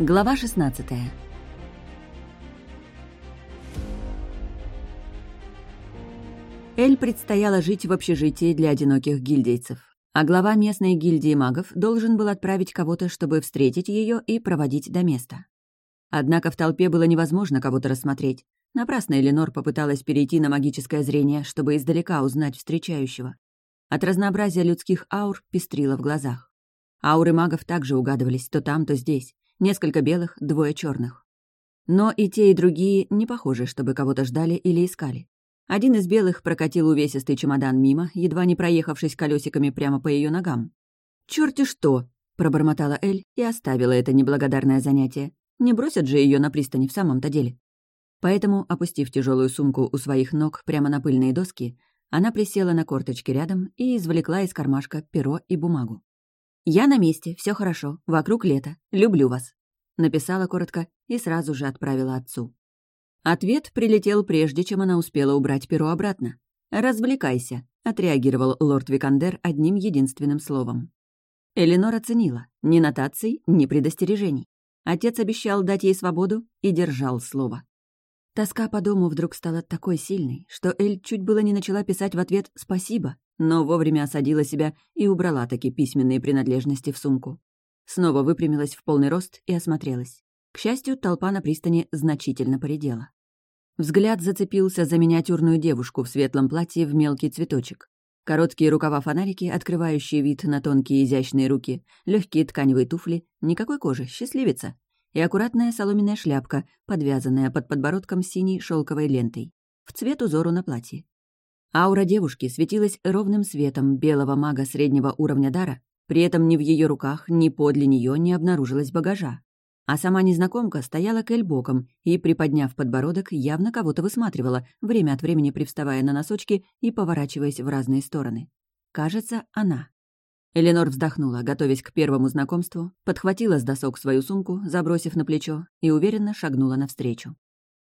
Глава 16 Эль предстояло жить в общежитии для одиноких гильдейцев, а глава местной гильдии магов должен был отправить кого-то, чтобы встретить ее и проводить до места. Однако в толпе было невозможно кого-то рассмотреть. Напрасно Эленор попыталась перейти на магическое зрение, чтобы издалека узнать встречающего. От разнообразия людских аур пестрило в глазах. Ауры магов также угадывались то там, то здесь. Несколько белых, двое черных. Но и те, и другие не похожи, чтобы кого-то ждали или искали. Один из белых прокатил увесистый чемодан мимо, едва не проехавшись колесиками прямо по ее ногам. «Чёрти что!» — пробормотала Эль и оставила это неблагодарное занятие. Не бросят же ее на пристани в самом-то деле. Поэтому, опустив тяжелую сумку у своих ног прямо на пыльные доски, она присела на корточки рядом и извлекла из кармашка перо и бумагу. «Я на месте, все хорошо, вокруг лето, люблю вас», — написала коротко и сразу же отправила отцу. Ответ прилетел прежде, чем она успела убрать перо обратно. «Развлекайся», — отреагировал лорд Викандер одним единственным словом. Эленор оценила. Ни нотаций, ни предостережений. Отец обещал дать ей свободу и держал слово. Тоска по дому вдруг стала такой сильной, что Эль чуть было не начала писать в ответ «спасибо», но вовремя осадила себя и убрала таки письменные принадлежности в сумку. Снова выпрямилась в полный рост и осмотрелась. К счастью, толпа на пристани значительно поредела. Взгляд зацепился за миниатюрную девушку в светлом платье в мелкий цветочек. Короткие рукава-фонарики, открывающие вид на тонкие изящные руки, легкие тканевые туфли, никакой кожи, счастливица. И аккуратная соломенная шляпка, подвязанная под подбородком синей шелковой лентой. В цвет узору на платье. Аура девушки светилась ровным светом белого мага среднего уровня дара, при этом ни в ее руках, ни подле нее не обнаружилось багажа. А сама незнакомка стояла к боком и, приподняв подбородок, явно кого-то высматривала, время от времени привставая на носочки и поворачиваясь в разные стороны. Кажется, она. Эленор вздохнула, готовясь к первому знакомству, подхватила с досок свою сумку, забросив на плечо, и уверенно шагнула навстречу.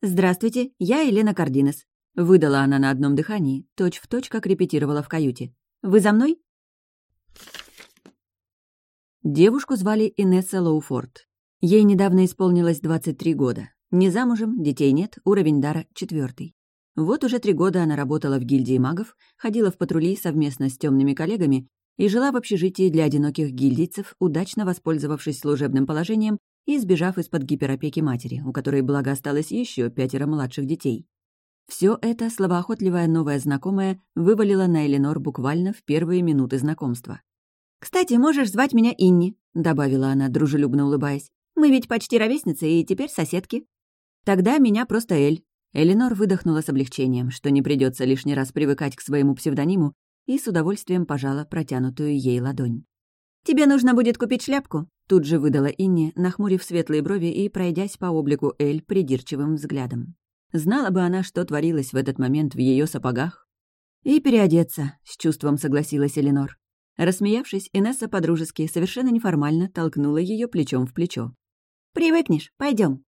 «Здравствуйте, я Елена Кардинес», — выдала она на одном дыхании, точь-в-точь, точь, как репетировала в каюте. «Вы за мной?» Девушку звали Инесса Лоуфорд, Ей недавно исполнилось 23 года. Не замужем, детей нет, уровень дара четвертый. Вот уже три года она работала в гильдии магов, ходила в патрули совместно с темными коллегами и жила в общежитии для одиноких гильдийцев, удачно воспользовавшись служебным положением и сбежав из-под гиперопеки матери, у которой, благо, осталось еще пятеро младших детей. Все это словоохотливая новая знакомая вывалила на Эленор буквально в первые минуты знакомства. «Кстати, можешь звать меня Инни», — добавила она, дружелюбно улыбаясь. Мы ведь почти ровесницы и теперь соседки. Тогда меня просто Эль. Эленор выдохнула с облегчением, что не придется лишний раз привыкать к своему псевдониму, и с удовольствием пожала протянутую ей ладонь. «Тебе нужно будет купить шляпку», — тут же выдала Инне, нахмурив светлые брови и пройдясь по облику Эль придирчивым взглядом. Знала бы она, что творилось в этот момент в ее сапогах. «И переодеться», — с чувством согласилась Эленор. Рассмеявшись, Инесса подружески, совершенно неформально толкнула ее плечом в плечо. «Привыкнешь, пойдем.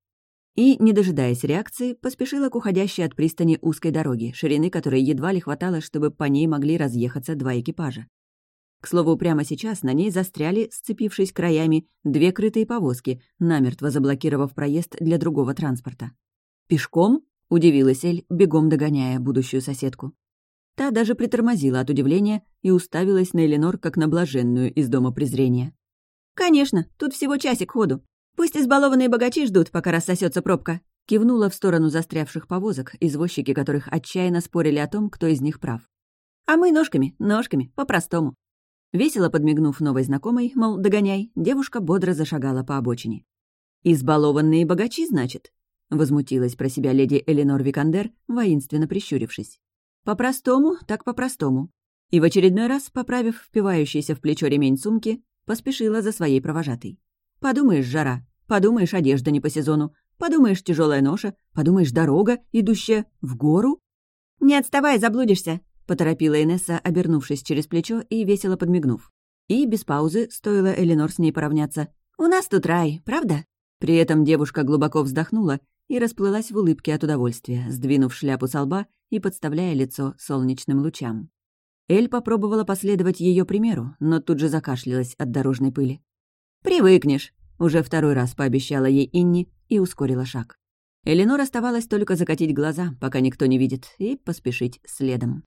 И, не дожидаясь реакции, поспешила к уходящей от пристани узкой дороги, ширины которой едва ли хватало, чтобы по ней могли разъехаться два экипажа. К слову, прямо сейчас на ней застряли, сцепившись краями, две крытые повозки, намертво заблокировав проезд для другого транспорта. «Пешком?» — удивилась Эль, бегом догоняя будущую соседку. Та даже притормозила от удивления и уставилась на Эленор как на блаженную из дома презрения. «Конечно, тут всего часик ходу. Пусть избалованные богачи ждут, пока рассосется пробка», кивнула в сторону застрявших повозок, извозчики которых отчаянно спорили о том, кто из них прав. «А мы ножками, ножками, по-простому». Весело подмигнув новой знакомой, мол, догоняй, девушка бодро зашагала по обочине. «Избалованные богачи, значит?» — возмутилась про себя леди Эленор Викандер, воинственно прищурившись. «По-простому, так по-простому». И в очередной раз, поправив впивающийся в плечо ремень сумки, поспешила за своей провожатой. Подумаешь, жара, подумаешь, одежда не по сезону, подумаешь, тяжелая ноша, подумаешь, дорога, идущая в гору. «Не отставай, заблудишься!» — поторопила Инесса, обернувшись через плечо и весело подмигнув. И без паузы, стоило Эленор с ней поравняться. «У нас тут рай, правда?» При этом девушка глубоко вздохнула и расплылась в улыбке от удовольствия, сдвинув шляпу со лба и подставляя лицо солнечным лучам. Эль попробовала последовать ее примеру, но тут же закашлялась от дорожной пыли. «Привыкнешь», Уже второй раз пообещала ей Инни и ускорила шаг. Эленор оставалось только закатить глаза, пока никто не видит, и поспешить следом.